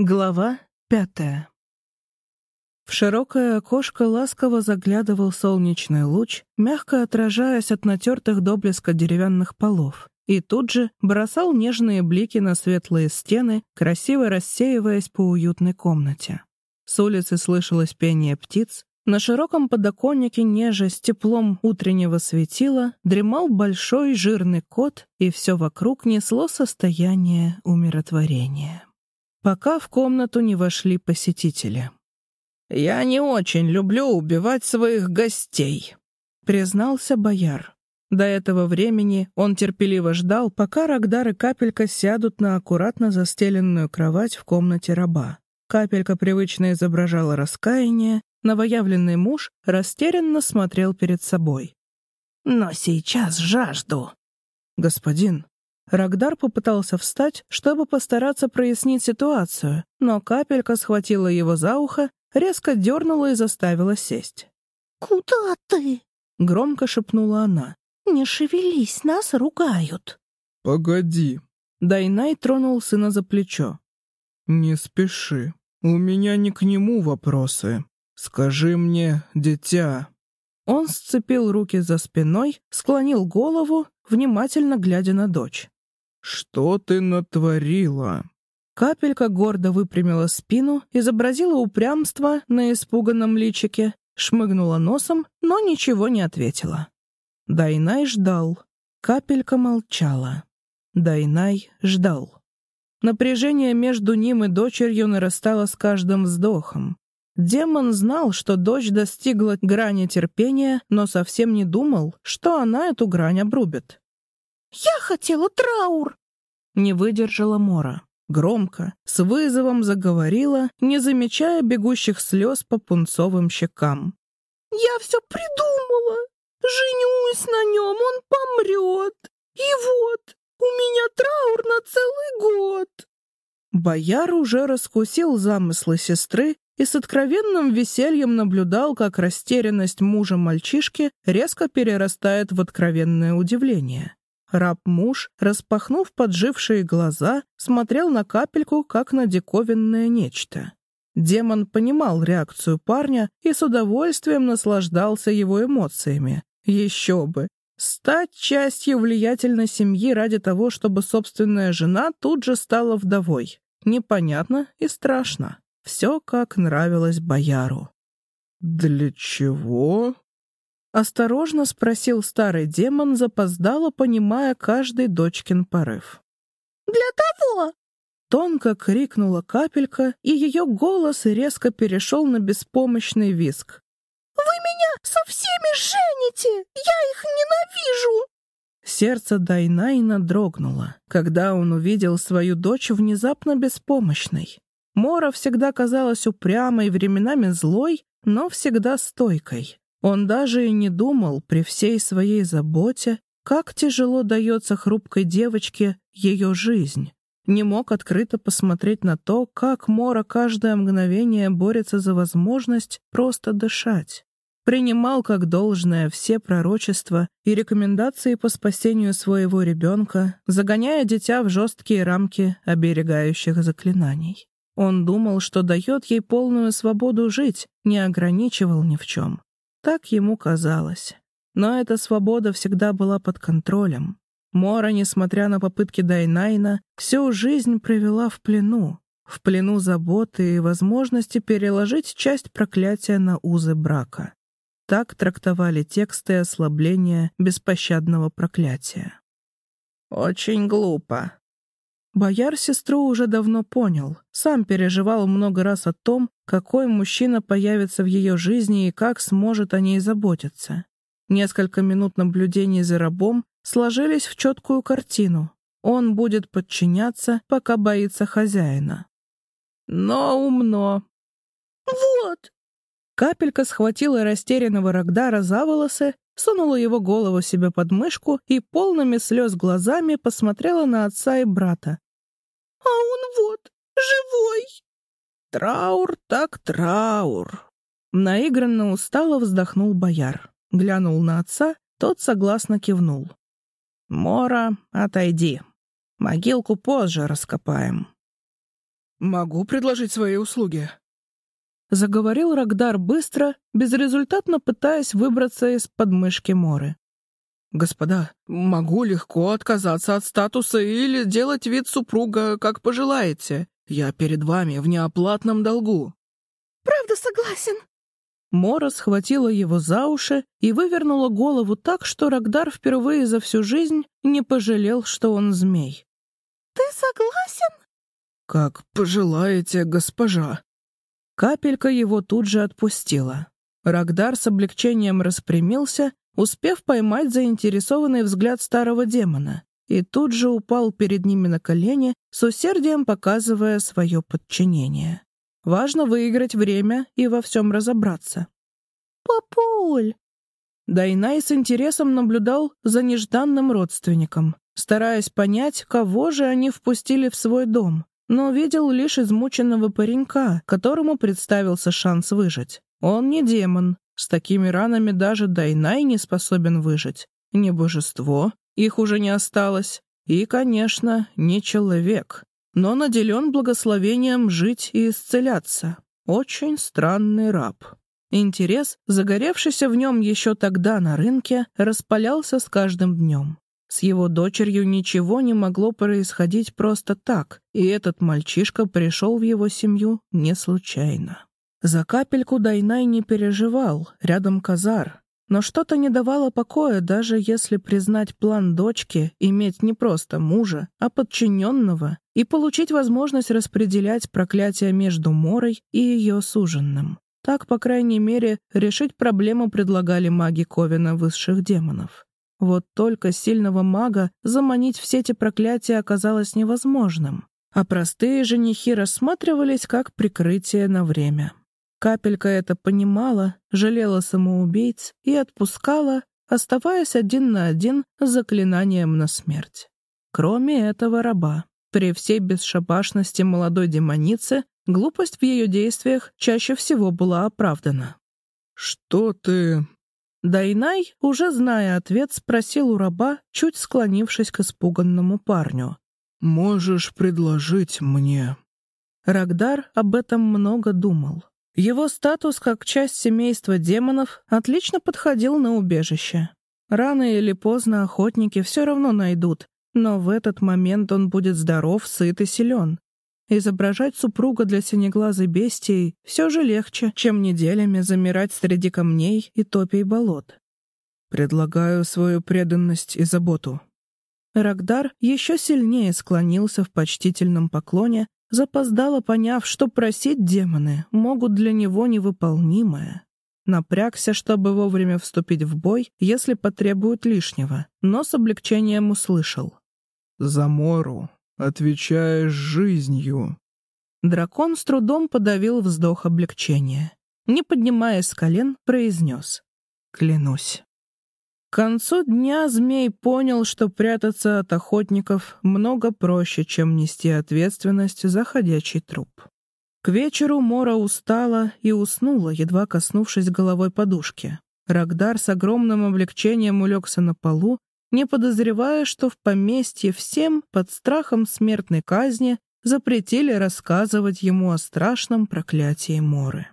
Глава пятая В широкое окошко ласково заглядывал солнечный луч, мягко отражаясь от натертых до блеска деревянных полов, и тут же бросал нежные блики на светлые стены, красиво рассеиваясь по уютной комнате. С улицы слышалось пение птиц, на широком подоконнике неже с теплом утреннего светила дремал большой жирный кот, и все вокруг несло состояние умиротворения пока в комнату не вошли посетители. «Я не очень люблю убивать своих гостей», — признался бояр. До этого времени он терпеливо ждал, пока Рагдар и Капелька сядут на аккуратно застеленную кровать в комнате раба. Капелька привычно изображала раскаяние, новоявленный муж растерянно смотрел перед собой. «Но сейчас жажду». «Господин, Рагдар попытался встать, чтобы постараться прояснить ситуацию, но капелька схватила его за ухо, резко дернула и заставила сесть. «Куда ты?» — громко шепнула она. «Не шевелись, нас ругают». «Погоди». Дайнай тронул сына за плечо. «Не спеши. У меня не к нему вопросы. Скажи мне, дитя». Он сцепил руки за спиной, склонил голову, внимательно глядя на дочь. «Что ты натворила?» Капелька гордо выпрямила спину, изобразила упрямство на испуганном личике, шмыгнула носом, но ничего не ответила. Дайнай ждал. Капелька молчала. Дайнай ждал. Напряжение между ним и дочерью нарастало с каждым вздохом. Демон знал, что дочь достигла грани терпения, но совсем не думал, что она эту грань обрубит. «Я хотела траур!» Не выдержала Мора. Громко, с вызовом заговорила, не замечая бегущих слез по пунцовым щекам. «Я все придумала! Женюсь на нем, он помрет! И вот, у меня траур на целый год!» Бояр уже раскусил замыслы сестры и с откровенным весельем наблюдал, как растерянность мужа мальчишки резко перерастает в откровенное удивление. Раб-муж, распахнув поджившие глаза, смотрел на капельку, как на диковинное нечто. Демон понимал реакцию парня и с удовольствием наслаждался его эмоциями. Еще бы! Стать частью влиятельной семьи ради того, чтобы собственная жена тут же стала вдовой. Непонятно и страшно. Все, как нравилось бояру. «Для чего?» Осторожно спросил старый демон, запоздало понимая каждый дочкин порыв. «Для того!» Тонко крикнула капелька, и ее голос резко перешел на беспомощный виск. «Вы меня со всеми жените! Я их ненавижу!» Сердце Дайнайна дрогнуло, когда он увидел свою дочь внезапно беспомощной. Мора всегда казалась упрямой, временами злой, но всегда стойкой. Он даже и не думал при всей своей заботе, как тяжело дается хрупкой девочке ее жизнь. Не мог открыто посмотреть на то, как Мора каждое мгновение борется за возможность просто дышать. Принимал как должное все пророчества и рекомендации по спасению своего ребенка, загоняя дитя в жесткие рамки оберегающих заклинаний. Он думал, что дает ей полную свободу жить, не ограничивал ни в чем. Так ему казалось. Но эта свобода всегда была под контролем. Мора, несмотря на попытки Дайнайна, всю жизнь провела в плену, в плену заботы и возможности переложить часть проклятия на узы брака. Так трактовали тексты ослабления беспощадного проклятия. «Очень глупо», Бояр сестру уже давно понял, сам переживал много раз о том, какой мужчина появится в ее жизни и как сможет о ней заботиться. Несколько минут наблюдений за рабом сложились в четкую картину. Он будет подчиняться, пока боится хозяина. Но умно. «Вот!» Капелька схватила растерянного Рагдара за волосы, сунула его голову себе под мышку и полными слез глазами посмотрела на отца и брата. «А он вот, живой!» «Траур так траур!» Наигранно устало вздохнул бояр. Глянул на отца, тот согласно кивнул. «Мора, отойди. Могилку позже раскопаем». могу предложить свои услуги?» Заговорил Рагдар быстро, безрезультатно пытаясь выбраться из подмышки Моры. «Господа, могу легко отказаться от статуса или делать вид супруга, как пожелаете. Я перед вами в неоплатном долгу». «Правда согласен?» Мора схватила его за уши и вывернула голову так, что Рагдар впервые за всю жизнь не пожалел, что он змей. «Ты согласен?» «Как пожелаете, госпожа». Капелька его тут же отпустила. Рагдар с облегчением распрямился, успев поймать заинтересованный взгляд старого демона, и тут же упал перед ними на колени, с усердием показывая свое подчинение. Важно выиграть время и во всем разобраться. «Папуль!» Дайнай с интересом наблюдал за нежданным родственником, стараясь понять, кого же они впустили в свой дом, но видел лишь измученного паренька, которому представился шанс выжить. Он не демон, с такими ранами даже Дайнай не способен выжить. Не божество, их уже не осталось, и, конечно, не человек но наделен благословением жить и исцеляться. Очень странный раб. Интерес, загоревшийся в нем еще тогда на рынке, распалялся с каждым днем. С его дочерью ничего не могло происходить просто так, и этот мальчишка пришел в его семью не случайно. За капельку Дайнай не переживал, рядом Казар, но что-то не давало покоя, даже если признать план дочки, иметь не просто мужа, а подчиненного, и получить возможность распределять проклятие между Морой и ее суженным. Так, по крайней мере, решить проблему предлагали маги Ковина высших демонов. Вот только сильного мага заманить все эти проклятия оказалось невозможным, а простые женихи рассматривались как прикрытие на время. Капелька это понимала, жалела самоубийц и отпускала, оставаясь один на один с заклинанием на смерть. Кроме этого раба. При всей бесшабашности молодой демоницы глупость в ее действиях чаще всего была оправдана. «Что ты...» Дайнай, уже зная ответ, спросил у раба, чуть склонившись к испуганному парню. «Можешь предложить мне...» Рагдар об этом много думал. Его статус как часть семейства демонов отлично подходил на убежище. Рано или поздно охотники все равно найдут, но в этот момент он будет здоров, сыт и силен. Изображать супруга для синеглазой бестии все же легче, чем неделями замирать среди камней и топий болот. «Предлагаю свою преданность и заботу». Рагдар еще сильнее склонился в почтительном поклоне, запоздало поняв, что просить демоны могут для него невыполнимое. Напрягся, чтобы вовремя вступить в бой, если потребуют лишнего, но с облегчением услышал. «За Мору отвечаешь жизнью». Дракон с трудом подавил вздох облегчения. Не поднимаясь с колен, произнес. «Клянусь». К концу дня змей понял, что прятаться от охотников много проще, чем нести ответственность за ходячий труп. К вечеру Мора устала и уснула, едва коснувшись головой подушки. Рагдар с огромным облегчением улегся на полу, не подозревая, что в поместье всем под страхом смертной казни запретили рассказывать ему о страшном проклятии Моры.